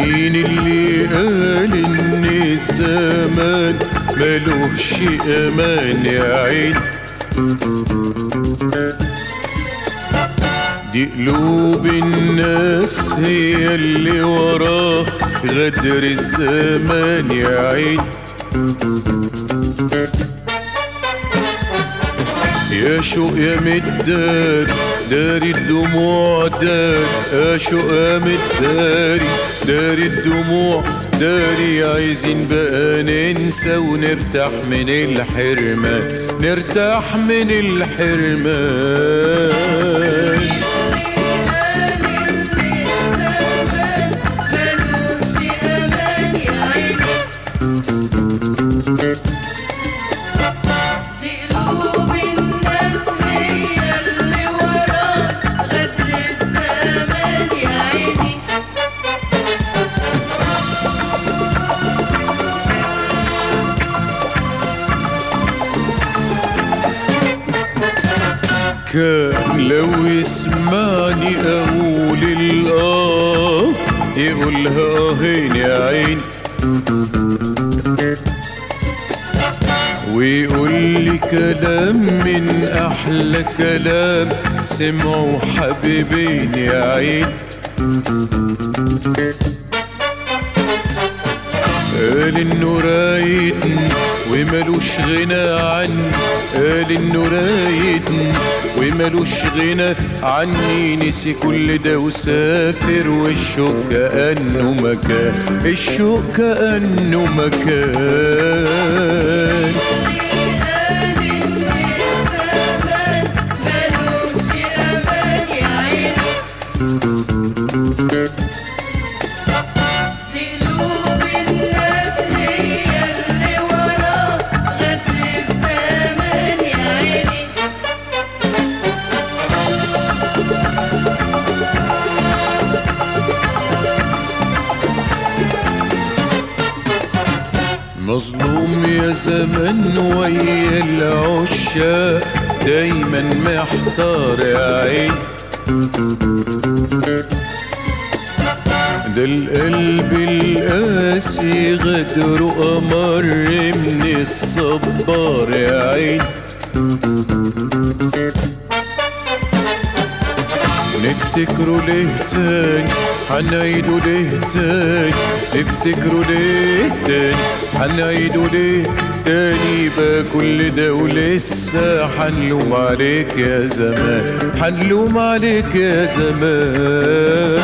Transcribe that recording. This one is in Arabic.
مين اللي قال ان الزمان ملوش أمان يا عين دي قلوب الناس هي اللي وراه غدر الزمان يا عين يا شوق يا مدار داري الدموع دار يا شوق يا مداري داري الدموع داري عايزين بقى ننسى ونرتاح من الحرمان نرتاح من الحرمان كان لو يسمعني أقول الاه يقولها اهين يا عين؟ ويقول لي كلام من أحلى كلام سمعوا حبيبين يا عين. قال إنه رايد وملوش غنى عن قال إنه رايد وملوش غنى عني نسي كل ده وسافر والشوق كأنه مكان الشوق كأنه مكان. مظلوم يا زمن ويا العشاق دايما محتار عين. ده القلب القاسي غدره أمر من الصبار عين. افتكروا ليه تاني هنعيدوا ليه تاني افتكروا ليه تاني هنعيدوا ليه تاني يبقى كل ده ولسه حنلوم عليك يا زمان حنلوم عليك يا زمان.